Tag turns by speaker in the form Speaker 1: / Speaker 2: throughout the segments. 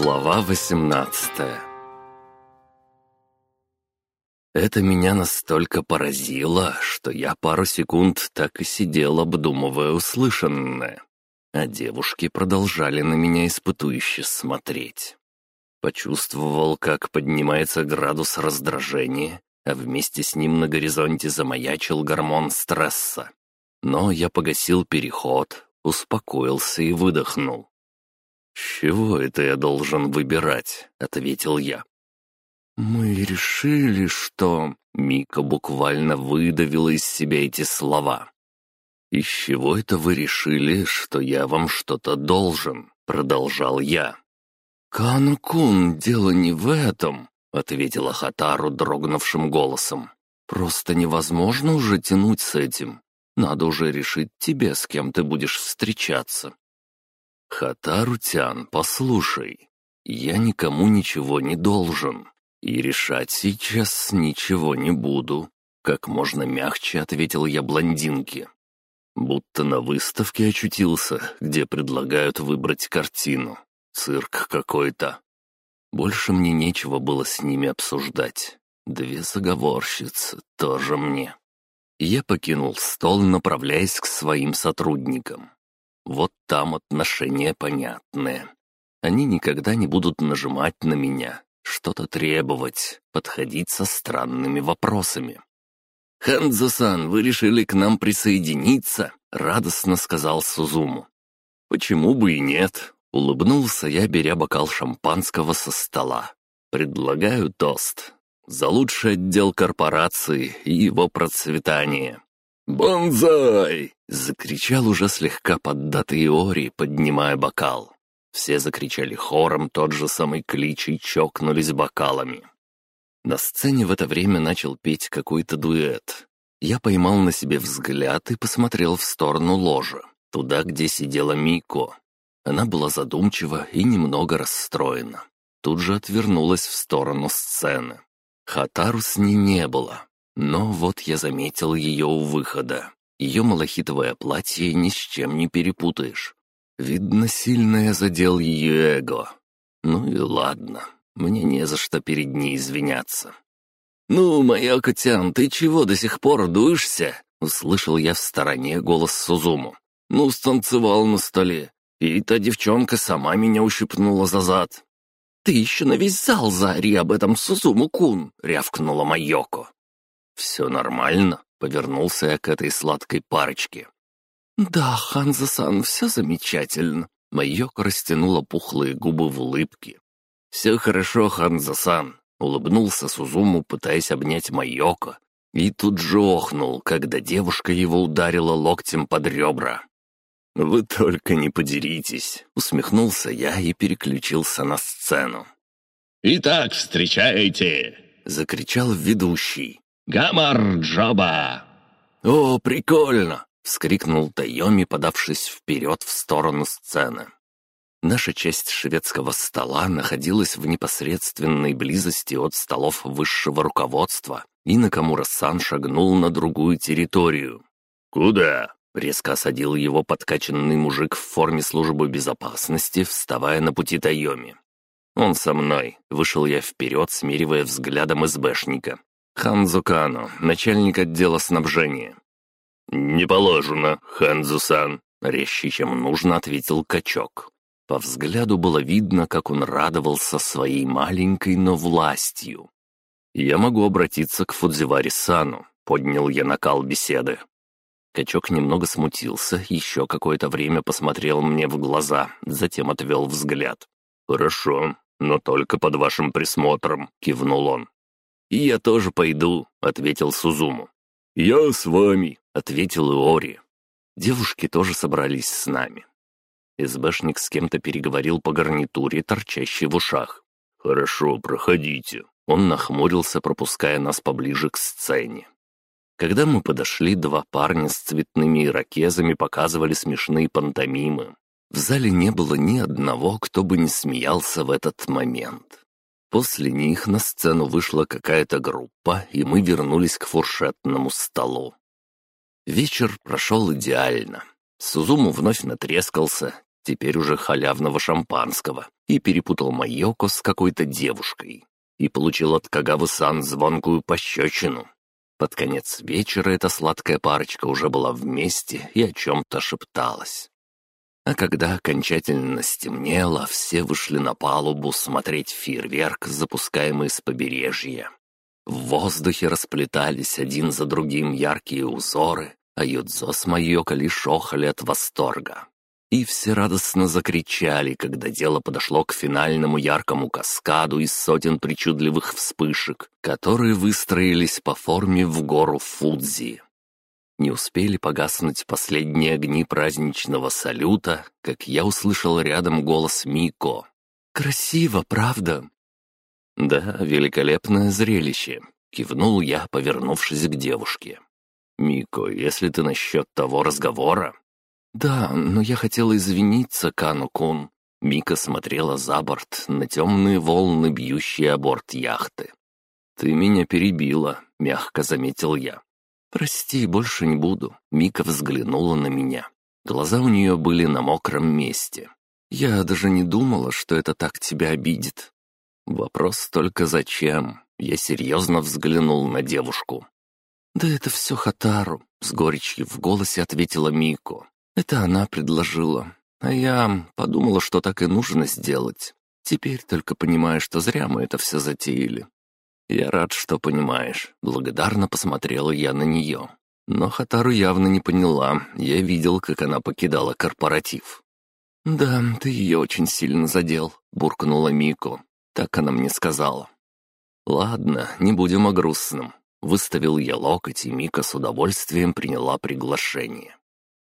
Speaker 1: Глава 18 Это меня настолько поразило, что я пару секунд так и сидел, обдумывая услышанное. А девушки продолжали на меня испытующе смотреть. Почувствовал, как поднимается градус раздражения, а вместе с ним на горизонте замаячил гормон стресса. Но я погасил переход, успокоился и выдохнул. «С чего это я должен выбирать?» — ответил я. «Мы решили, что...» — Мика буквально выдавила из себя эти слова. «Из чего это вы решили, что я вам что-то должен?» — продолжал я. «Канкун, дело не в этом», — ответила Хатару дрогнувшим голосом. «Просто невозможно уже тянуть с этим. Надо уже решить тебе, с кем ты будешь встречаться. «Хатарутян, послушай, я никому ничего не должен, и решать сейчас ничего не буду», — как можно мягче ответил я блондинке. Будто на выставке очутился, где предлагают выбрать картину. Цирк какой-то. Больше мне нечего было с ними обсуждать. Две заговорщицы тоже мне. Я покинул стол, направляясь к своим сотрудникам. Вот там отношения понятные. Они никогда не будут нажимать на меня, что-то требовать, подходить со странными вопросами. «Хэнзо-сан, вы решили к нам присоединиться?» — радостно сказал Сузуму. «Почему бы и нет?» — улыбнулся я, беря бокал шампанского со стола. «Предлагаю тост. За лучший отдел корпорации и его процветание. «Бонзай!» — закричал уже слегка поддатый Иори, поднимая бокал. Все закричали хором тот же самый клич и чокнулись бокалами. На сцене в это время начал петь какой-то дуэт. Я поймал на себе взгляд и посмотрел в сторону ложа, туда, где сидела Мико. Она была задумчива и немного расстроена. Тут же отвернулась в сторону сцены. Хатару с ней не было. Но вот я заметил ее у выхода. Ее малахитовое платье ни с чем не перепутаешь. Видно, сильно я задел ее эго. Ну и ладно, мне не за что перед ней извиняться. «Ну, моя Котян, ты чего до сих пор дуешься?» — услышал я в стороне голос Сузуму. «Ну, станцевал на столе, и та девчонка сама меня ущипнула за зад». «Ты еще на весь зал заори об этом Сузуму-кун!» — рявкнула Майоко. «Все нормально?» — повернулся я к этой сладкой парочке. «Да, Ханзасан, все замечательно». Майоко растянула пухлые губы в улыбке. «Все хорошо, Ханзасан», — улыбнулся Сузуму, пытаясь обнять Майоко, и тут же охнул, когда девушка его ударила локтем под ребра. «Вы только не подеритесь», — усмехнулся я и переключился на сцену.
Speaker 2: «Итак, встречайте!»
Speaker 1: — закричал ведущий.
Speaker 2: Гамарджоба!»
Speaker 1: «О, прикольно!» — вскрикнул Тайоми, подавшись вперед в сторону сцены. Наша часть шведского стола находилась в непосредственной близости от столов высшего руководства, и Накамура-сан шагнул на другую территорию.
Speaker 2: «Куда?»
Speaker 1: — резко осадил его подкачанный мужик в форме службы безопасности, вставая на пути Тайоми. «Он со мной», — вышел я вперед, смиривая взглядом СБшника. Ханзукану, начальник отдела снабжения».
Speaker 2: «Не положено, Ханзусан», — резче, чем нужно, ответил качок.
Speaker 1: По взгляду было видно, как он радовался своей маленькой, но властью. «Я могу обратиться к Фудзивари-сану», — поднял я накал беседы. Качок немного смутился, еще какое-то время посмотрел мне в глаза, затем отвел взгляд.
Speaker 2: «Хорошо, но только под вашим присмотром», — кивнул он.
Speaker 1: «И я тоже пойду», — ответил Сузуму.
Speaker 2: «Я с вами», —
Speaker 1: ответил Иори. Девушки тоже собрались с нами. СБшник с кем-то переговорил по гарнитуре, торчащей в ушах.
Speaker 2: «Хорошо, проходите».
Speaker 1: Он нахмурился, пропуская нас поближе к сцене. Когда мы подошли, два парня с цветными ирокезами показывали смешные пантомимы. В зале не было ни одного, кто бы не смеялся в этот момент. После них на сцену вышла какая-то группа, и мы вернулись к фуршетному столу. Вечер прошел идеально. Сузуму вновь натрескался, теперь уже халявного шампанского, и перепутал Майоко с какой-то девушкой. И получил от Кагавы-сан звонкую пощечину. Под конец вечера эта сладкая парочка уже была вместе и о чем-то шепталась. А когда окончательно стемнело, все вышли на палубу смотреть фейерверк, запускаемый с побережья. В воздухе расплетались один за другим яркие узоры, а Юдзо с Майоко лишь охали от восторга. И все радостно закричали, когда дело подошло к финальному яркому каскаду из сотен причудливых вспышек, которые выстроились по форме в гору Фудзи. Не успели погаснуть последние огни праздничного салюта, как я услышал рядом голос Мико. «Красиво, правда?» «Да, великолепное зрелище», — кивнул я, повернувшись к девушке. «Мико, если ты насчет того разговора, «Да, но я хотела извиниться, Кану-кун». Мика смотрела за борт на темные волны, бьющие о борт яхты. «Ты меня перебила», — мягко заметил я. «Прости, больше не буду». Мика взглянула на меня. Глаза у нее были на мокром месте. «Я даже не думала, что это так тебя обидит». «Вопрос только зачем?» Я серьезно взглянул на девушку. «Да это все Хатару», — с горечью в голосе ответила Мико. Это она предложила. А я подумала, что так и нужно сделать. Теперь только понимаю, что зря мы это все затеяли. Я рад, что понимаешь. Благодарно посмотрела я на нее. Но Хатару явно не поняла. Я видел, как она покидала корпоратив. «Да, ты ее очень сильно задел», — буркнула Мико. Так она мне сказала. «Ладно, не будем о грустном». Выставил я локоть, и Мика с удовольствием приняла приглашение.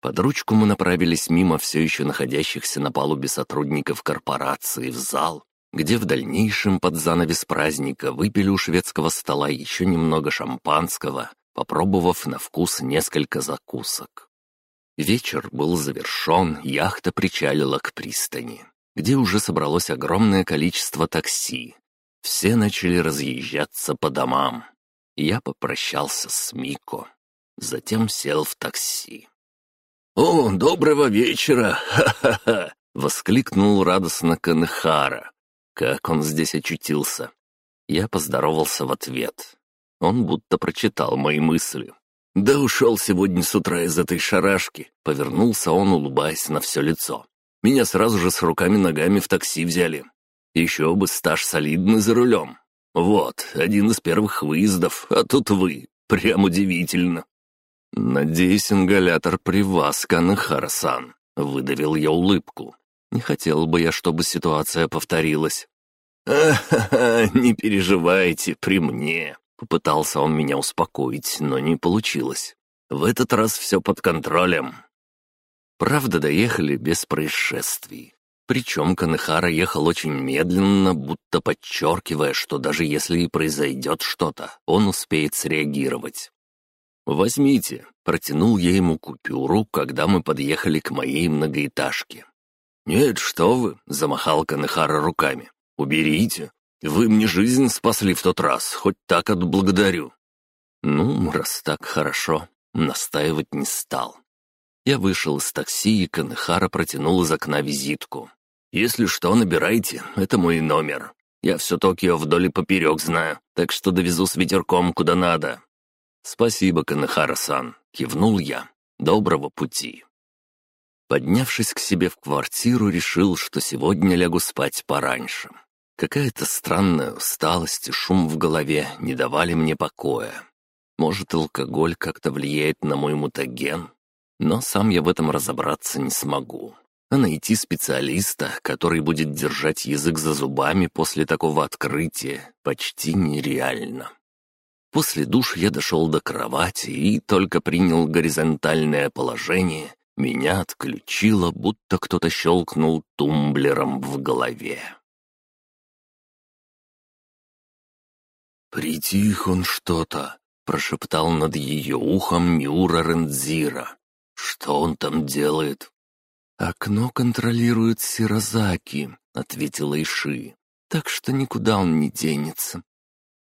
Speaker 1: Под ручку мы направились мимо все еще находящихся на палубе сотрудников корпорации в зал, где в дальнейшем под занавес праздника выпили у шведского стола еще немного шампанского, попробовав на вкус несколько закусок. Вечер был завершен, яхта причалила к пристани, где уже собралось огромное количество такси. Все начали разъезжаться по домам. Я попрощался с Мико, затем сел в такси. «О, доброго вечера! Ха-ха-ха!» — воскликнул радостно Канехара. Как он здесь очутился? Я поздоровался в ответ. Он будто прочитал мои мысли. «Да ушел сегодня с утра из этой шарашки», — повернулся он, улыбаясь на все лицо. «Меня сразу же с руками-ногами в такси взяли. Еще бы стаж солидный за рулем. Вот, один из первых выездов, а тут вы. Прям удивительно». «Надеюсь, ингалятор при вас, Канахара-сан», — выдавил я улыбку. «Не хотел бы я, чтобы ситуация повторилась». «А-ха-ха, не переживайте, при мне», — попытался он меня успокоить, но не получилось. «В этот раз все под контролем». Правда, доехали без происшествий. Причем Канехара ехал очень медленно, будто подчеркивая, что даже если и произойдет что-то, он успеет среагировать. «Возьмите», — протянул я ему купюру, когда мы подъехали к моей многоэтажке. «Нет, что вы», — замахал Канехара руками. «Уберите. Вы мне жизнь спасли в тот раз, хоть так отблагодарю». Ну, раз так хорошо, настаивать не стал. Я вышел из такси, и Канехара протянул из окна визитку. «Если что, набирайте, это мой номер. Я все Токио вдоль и поперек знаю, так что довезу с ветерком куда надо. «Спасибо, Канахара-сан», — кивнул я. «Доброго пути». Поднявшись к себе в квартиру, решил, что сегодня лягу спать пораньше. Какая-то странная усталость и шум в голове не давали мне покоя. Может, алкоголь как-то влияет на мой мутаген, но сам я в этом разобраться не смогу. А найти специалиста, который будет держать язык за зубами после такого открытия, почти нереально. После душ я дошел до кровати и только принял горизонтальное положение, меня отключило, будто кто-то щелкнул тумблером в голове. «Притих он что-то», — прошептал над ее ухом Миура Рензира. «Что он там делает?» «Окно контролирует Сирозаки», — ответила Иши. «Так что никуда он не денется.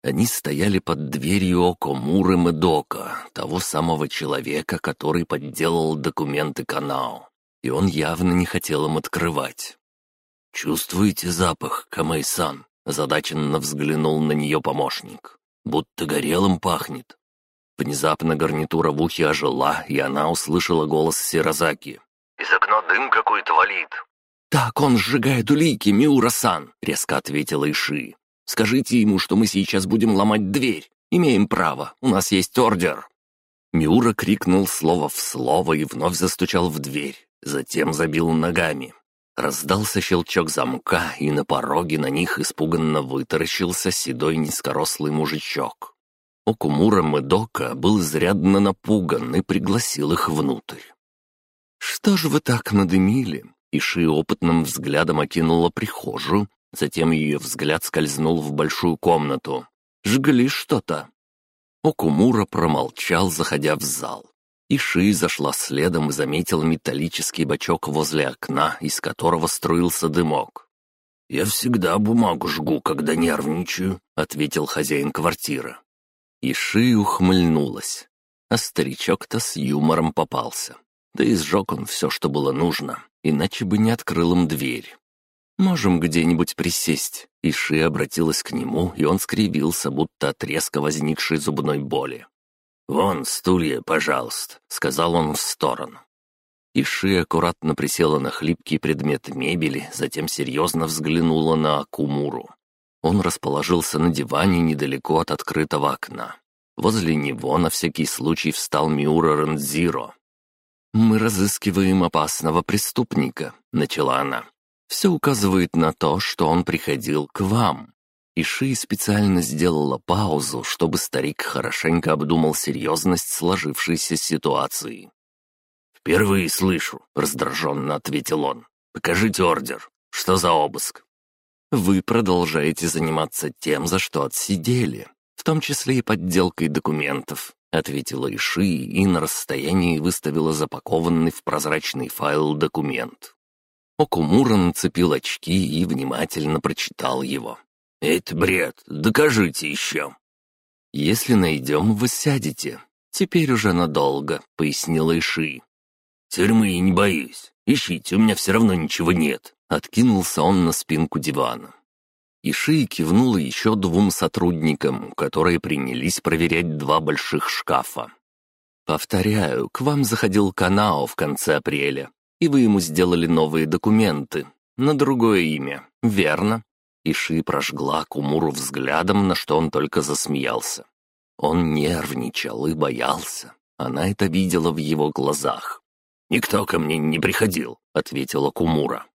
Speaker 1: Они стояли под дверью Окомуры Медока, того самого человека, который подделал документы Канао. и он явно не хотел им открывать. «Чувствуете запах, Камэй-сан?» — озадаченно взглянул на нее помощник. «Будто горелым пахнет». Внезапно гарнитура в ухе ожила, и она услышала голос Сирозаки.
Speaker 2: «Из окна дым какой-то валит».
Speaker 1: «Так он сжигает улики, Миура-сан!» — резко ответила Иши. «Скажите ему, что мы сейчас будем ломать дверь. Имеем право, у нас есть ордер». Миура крикнул слово в слово и вновь застучал в дверь, затем забил ногами. Раздался щелчок замка, и на пороге на них испуганно вытаращился седой низкорослый мужичок. Окумура Медока был изрядно напуган и пригласил их внутрь. «Что же вы так надымили?» Иши опытным взглядом окинула прихожую, затем ее взгляд скользнул в большую комнату. «Жгли что-то?» Окумура промолчал, заходя в зал. Иши зашла следом и заметила металлический бачок возле окна, из которого струился дымок. «Я всегда бумагу жгу, когда нервничаю», — ответил хозяин квартиры. Иши ухмыльнулась. А старичок-то с юмором попался. Да и сжег он все, что было нужно, иначе бы не открыл им дверь. «Можем где-нибудь присесть?» Иши обратилась к нему, и он скривился, будто от резко возникшей зубной боли. «Вон стулья, пожалуйста», — сказал он в сторону. Иши аккуратно присела на хлипкий предмет мебели, затем серьезно взглянула на Акумуру. Он расположился на диване недалеко от открытого окна. Возле него на всякий случай встал Миура Рензиро. «Мы разыскиваем опасного преступника», — начала она. «Все указывает на то, что он приходил к вам». Иши специально сделала паузу, чтобы старик хорошенько обдумал серьезность сложившейся ситуации. «Впервые слышу», — раздраженно ответил он. «Покажите ордер. Что за обыск?» «Вы продолжаете заниматься тем, за что отсидели, в том числе и подделкой документов», — ответила Иши и на расстоянии выставила запакованный в прозрачный файл документ. Окумура нацепил очки и внимательно прочитал его. «Это бред, докажите еще». «Если найдем, вы сядете. Теперь уже надолго», — пояснила Иши. «Тюрьмы я не боюсь. Ищите, у меня все равно ничего нет». Откинулся он на спинку дивана. Иши кивнула еще двум сотрудникам, которые принялись проверять два больших шкафа. «Повторяю, к вам заходил Канао в конце апреля, и вы ему сделали новые документы. На другое имя, верно?» Иши прожгла Кумуру взглядом, на что он только засмеялся. Он нервничал и боялся. Она это видела в его глазах. «Никто ко мне не приходил», — ответила Кумура.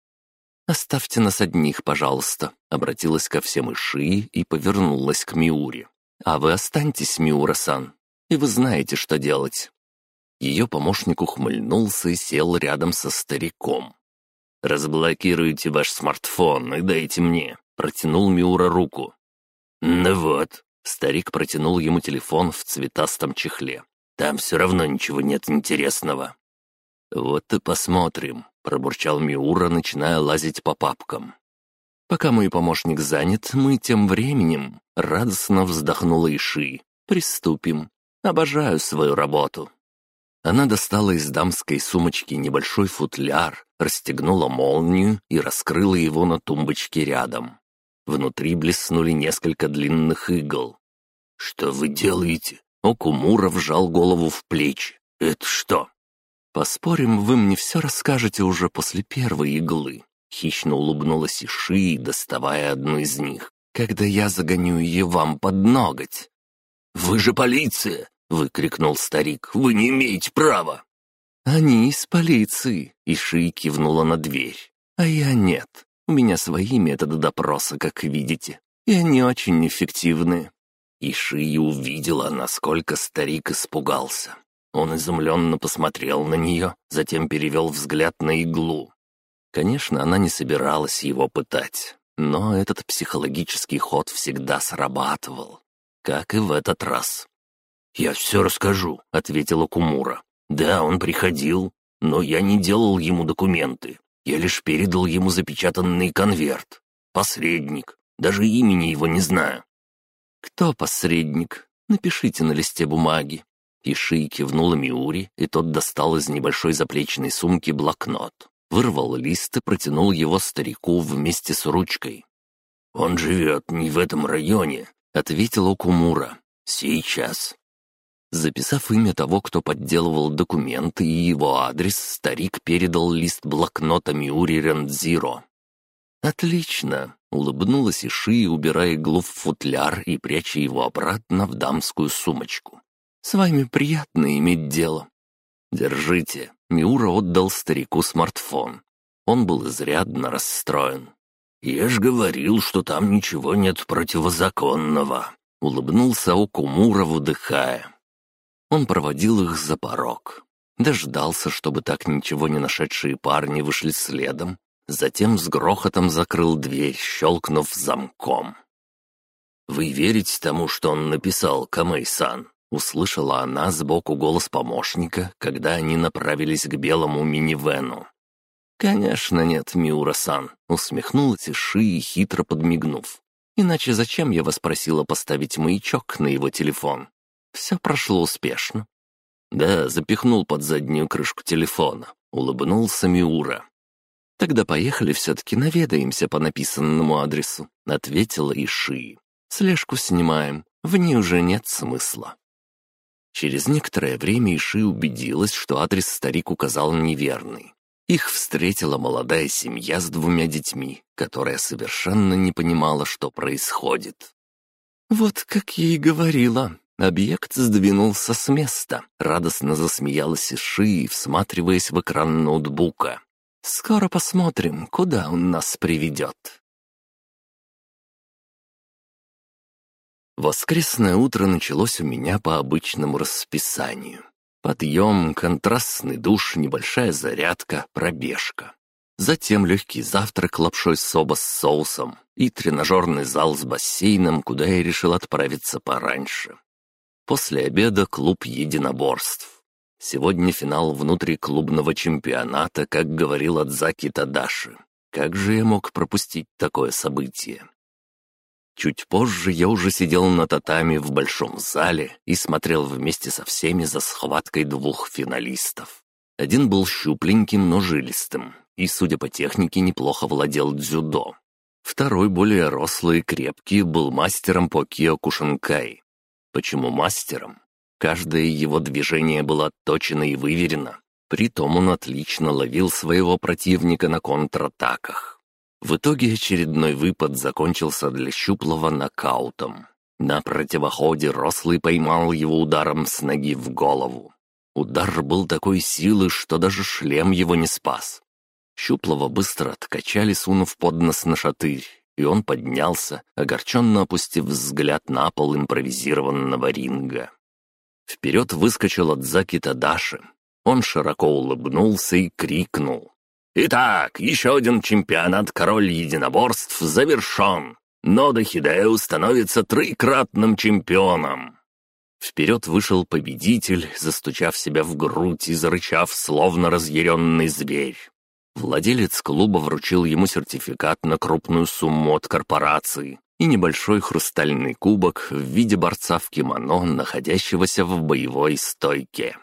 Speaker 1: «Оставьте нас одних, пожалуйста», — обратилась ко всем Иши и повернулась к Миуре. «А вы останьтесь, Миура-сан, и вы знаете, что делать». Ее помощник ухмыльнулся и сел рядом со стариком. «Разблокируйте ваш смартфон и дайте мне», — протянул Миура руку. «Ну вот», — старик протянул ему телефон в цветастом чехле. «Там все равно ничего нет интересного». «Вот и посмотрим», — пробурчал Миура, начиная лазить по папкам. «Пока мой помощник занят, мы тем временем...» — радостно вздохнула Иши. «Приступим. Обожаю свою работу». Она достала из дамской сумочки небольшой футляр, расстегнула молнию и раскрыла его на тумбочке рядом. Внутри блеснули несколько длинных игл. «Что вы делаете?» Окумура вжал голову в плечи. «Это что?» «Поспорим, вы мне все расскажете уже после первой иглы», — хищно улыбнулась Иши, доставая одну из них, «когда я загоню ее вам под ноготь». «Вы же полиция!» — выкрикнул старик. «Вы не имеете права!» «Они из полиции», — Иши кивнула на дверь. «А я нет. У меня свои методы допроса, как видите, и они очень эффективны». Иши увидела, насколько старик испугался. Он изумленно посмотрел на нее, затем перевел взгляд на иглу. Конечно, она не собиралась его пытать, но этот психологический ход всегда срабатывал, как и в этот раз. «Я все расскажу», — ответила Кумура. «Да, он приходил, но я не делал ему документы. Я лишь передал ему запечатанный конверт. Посредник. Даже имени его не знаю». «Кто посредник? Напишите на листе бумаги», Иши кивнула Миури, и тот достал из небольшой заплечной сумки блокнот. Вырвал лист и протянул его старику вместе с ручкой.
Speaker 2: «Он живет не в этом районе», — ответил Окумура. «Сейчас».
Speaker 1: Записав имя того, кто подделывал документы и его адрес, старик передал лист блокнота Миури Рендзиро. «Отлично!» — улыбнулась Иши, убирая иглу в футляр и пряча его обратно в дамскую сумочку. «С вами приятно иметь дело». «Держите». Миура отдал старику смартфон. Он был изрядно расстроен.
Speaker 2: «Я ж говорил, что там ничего нет противозаконного», — улыбнулся Окумура, выдыхая.
Speaker 1: Он проводил их за порог. Дождался, чтобы так ничего не нашедшие парни вышли следом. Затем с грохотом закрыл дверь, щелкнув замком.
Speaker 2: «Вы верите тому, что он написал, Камэй-сан?»
Speaker 1: Услышала она сбоку голос помощника, когда они направились к белому минивену. «Конечно нет, Миура-сан», — усмехнулась Иши, хитро подмигнув. «Иначе зачем я вас просила поставить маячок на его телефон? Все прошло успешно». «Да, запихнул под заднюю крышку телефона», — улыбнулся Миура. «Тогда поехали все-таки наведаемся по написанному адресу», — ответила Иши. «Слежку снимаем, в ней уже нет смысла». Через некоторое время Иши убедилась, что адрес старик указал неверный. Их встретила молодая семья с двумя детьми, которая совершенно не понимала, что происходит. «Вот как и говорила», Объект сдвинулся с места. Радостно засмеялась Иши, всматриваясь в экран ноутбука. «Скоро посмотрим, куда он нас приведет». Воскресное утро началось у меня по обычному расписанию. Подъем, контрастный душ, небольшая зарядка, пробежка. Затем легкий завтрак лапшой соба с соусом и тренажерный зал с бассейном, куда я решил отправиться пораньше. После обеда клуб единоборств. Сегодня финал внутриклубного чемпионата, как говорил Адзаки Тадаши. Как же я мог пропустить такое событие? Чуть позже я уже сидел на татами в большом зале и смотрел вместе со всеми за схваткой двух финалистов. Один был щупленьким, но жилистым, и, судя по технике, неплохо владел дзюдо. Второй, более рослый и крепкий, был мастером по киокушинкай, Почему мастером? Каждое его движение было отточено и выверено. Притом он отлично ловил своего противника на контратаках. В итоге очередной выпад закончился для Щуплова нокаутом. На противоходе Рослый поймал его ударом с ноги в голову. Удар был такой силы, что даже шлем его не спас. Щуплова быстро откачали, сунув под нос на шатырь, и он поднялся, огорченно опустив взгляд на пол импровизированного ринга. Вперед выскочил Адзаки Тадаши. Он широко улыбнулся и крикнул. «Итак, еще один чемпионат король единоборств завершен. Нода Хидео становится трикратным чемпионом». Вперед вышел победитель, застучав себя в грудь и зарычав, словно разъяренный зверь. Владелец клуба вручил ему сертификат на крупную сумму от корпорации и небольшой хрустальный кубок в виде борца в кимоно, находящегося в боевой стойке.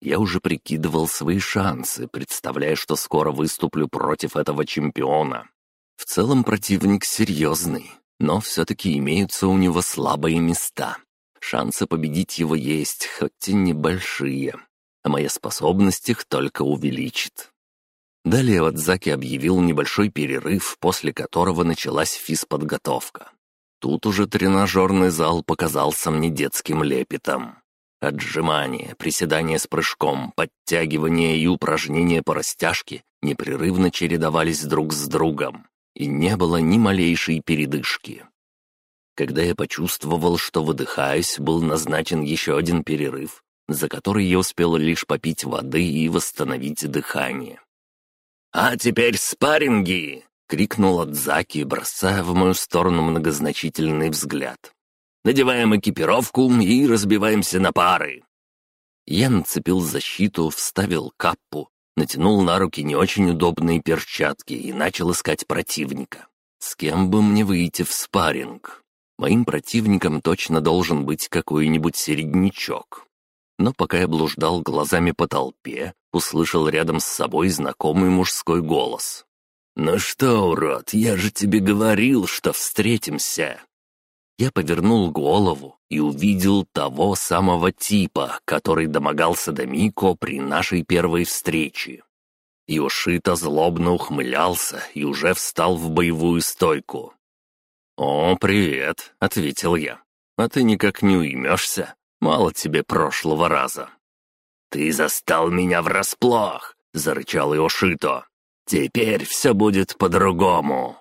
Speaker 1: Я уже прикидывал свои шансы, представляя, что скоро выступлю против этого чемпиона. В целом противник серьезный, но все-таки имеются у него слабые места. Шансы победить его есть, хоть и небольшие, а моя способность их только увеличит. Далее Вадзаки объявил небольшой перерыв, после которого началась физподготовка. Тут уже тренажерный зал показался мне детским лепетом. Отжимания, приседания с прыжком, подтягивания и упражнения по растяжке непрерывно чередовались друг с другом, и не было ни малейшей передышки. Когда я почувствовал, что выдыхаюсь, был назначен еще один перерыв, за который я успел лишь попить воды и восстановить дыхание. «А теперь спарринги!» — крикнул Адзаки, бросая в мою сторону многозначительный взгляд. «Надеваем экипировку и разбиваемся на пары!» Я нацепил защиту, вставил каппу, натянул на руки не очень удобные перчатки и начал искать противника. С кем бы мне выйти в спарринг? Моим противником точно должен быть какой-нибудь середнячок. Но пока я блуждал глазами по толпе, услышал рядом с собой знакомый мужской голос. «Ну что, урод, я же тебе говорил, что встретимся!» Я повернул голову и увидел того самого типа, который домогался до Мико при нашей первой встрече. Йошита злобно ухмылялся и уже встал в боевую стойку. «О, привет», — ответил я. «А ты никак не уймешься. Мало тебе прошлого раза».
Speaker 2: «Ты застал меня врасплох», — зарычал Йошито. «Теперь все будет по-другому».